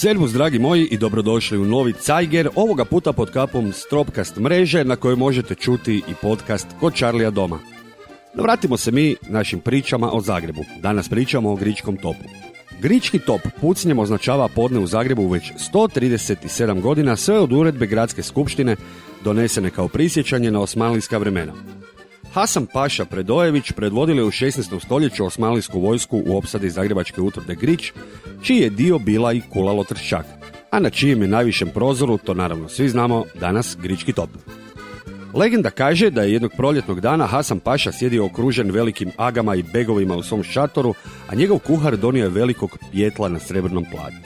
Servus dragi moji i dobrodošli u novi Cajger, ovoga puta pod kapom Stropkast mreže na kojoj možete čuti i podcast Kod Čarlija doma. No vratimo se mi našim pričama o Zagrebu. Danas pričamo o Gričkom topu. Grički top pucnjem označava podne u Zagrebu već 137 godina sve od uredbe gradske skupštine donesene kao prisjećanje na osmanlijska vremena. Hasan Paša Predojević predvodili u 16. stoljeću osmanlijsku vojsku u opsadi Zagrebačke utvrde Grič, čiji je dio bila i Kula Lotrščak, a na čijem je najvišem prozoru, to naravno svi znamo, danas Grički top. Legenda kaže da je jednog proljetnog dana Hasan Paša sjedio okružen velikim agama i begovima u svom šatoru, a njegov kuhar donio je velikog pjetla na srebrnom platu.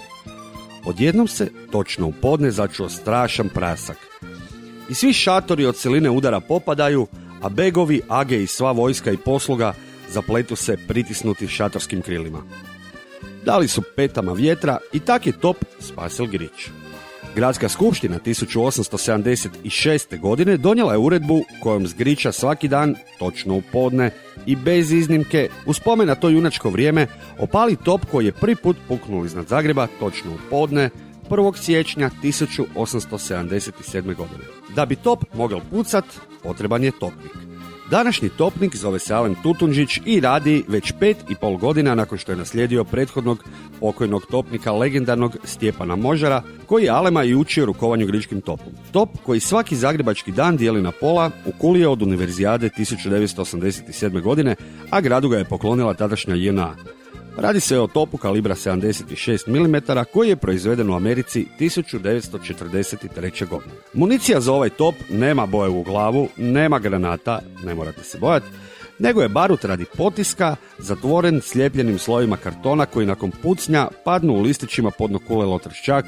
Odjednom se, točno u podne, začuo strašan prasak. I svi šatori od celine udara popadaju, a begovi, age i sva vojska i posluga zapletu se pritisnuti šatorskim krilima. Dali su petama vjetra i tak je top spasil Grič. Gradska skupština 1876. godine donijela je uredbu kojom zgriča svaki dan, točno u podne i bez iznimke, u spomen na to junačko vrijeme, opali top koji je prvi put puknul iznad Zagreba, točno u podne, 1. siječnja 1877. godine. Da bi top mogao pucat, potreban je topnik. Današnji topnik zove se Alen Tutunžić i radi već pet i pol godina nakon što je naslijedio prethodnog pokojnog topnika legendarnog Stjepana Možara, koji je Alema i učio rukovanju gričkim topom. Top koji svaki zagrebački dan dijeli na pola, u kuli od univerzijade 1987. godine, a gradu ga je poklonila tadašnja JNA. Radi se o topu kalibra 76 mm koji je proizveden u Americi 1943. godine. Municija za ovaj top nema bojevu glavu, nema granata, ne morate se bojati, nego je barut radi potiska zatvoren slijepljenim slojima kartona koji nakon pucnja padnu u listićima podno kule lotrščak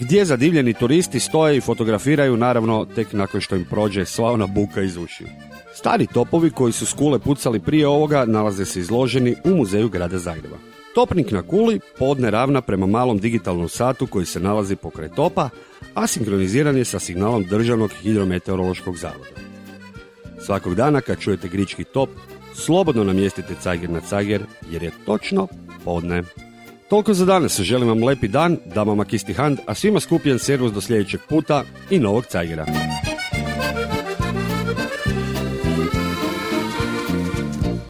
gdje zadivljeni turisti stoje i fotografiraju naravno tek nakon što im prođe sva buka iz ušiju. Stari topovi koji su skule pucali prije ovoga nalaze se izloženi u muzeju grada Zagreba. Topnik na kuli podne ravna prema malom digitalnom satu koji se nalazi pokraj topa, a sinkroniziran je sa signalom Državnog hidrometeorološkog zavoda. Svakog dana kad čujete grički top, slobodno namjestite cager na cager jer je točno podne. Toliko za danas, želim vam lepi dan, da kisti hand, a svima skupljen servus do sljedećeg puta i novog cajgera.